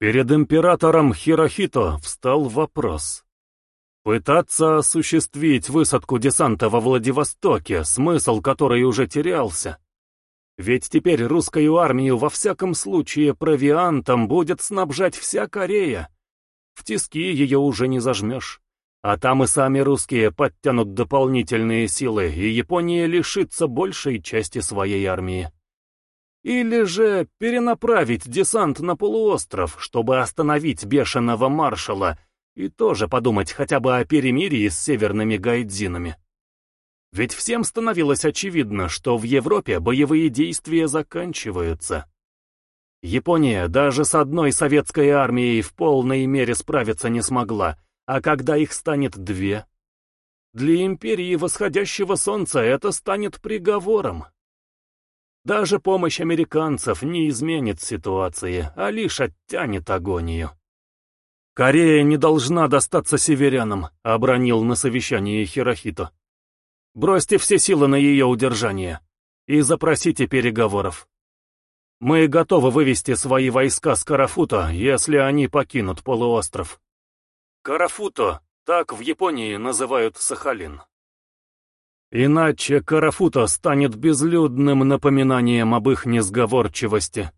Перед императором Хирохито встал вопрос. Пытаться осуществить высадку десанта во Владивостоке, смысл которой уже терялся. Ведь теперь русскую армию во всяком случае провиантом будет снабжать вся Корея. В тиски ее уже не зажмешь. А там и сами русские подтянут дополнительные силы, и Япония лишится большей части своей армии. Или же перенаправить десант на полуостров, чтобы остановить бешеного маршала, и тоже подумать хотя бы о перемирии с северными гайдзинами. Ведь всем становилось очевидно, что в Европе боевые действия заканчиваются. Япония даже с одной советской армией в полной мере справиться не смогла, а когда их станет две? Для империи восходящего солнца это станет приговором. Даже помощь американцев не изменит ситуации, а лишь оттянет агонию. «Корея не должна достаться северянам», — обронил на совещании Хирохито. «Бросьте все силы на ее удержание и запросите переговоров. Мы готовы вывести свои войска с Карафута, если они покинут полуостров». Карафуто, так в Японии называют Сахалин. Иначе Карафута станет безлюдным напоминанием об их несговорчивости.